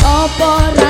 Apa ra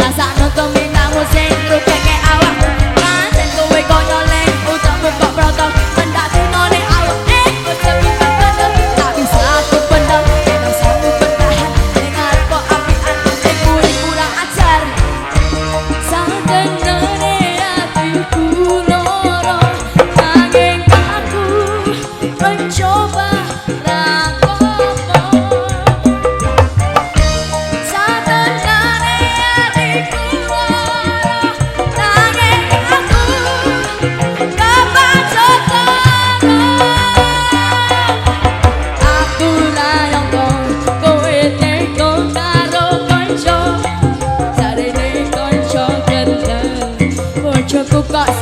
Nasa ano to minangos entro kay got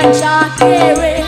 Pancha Kere.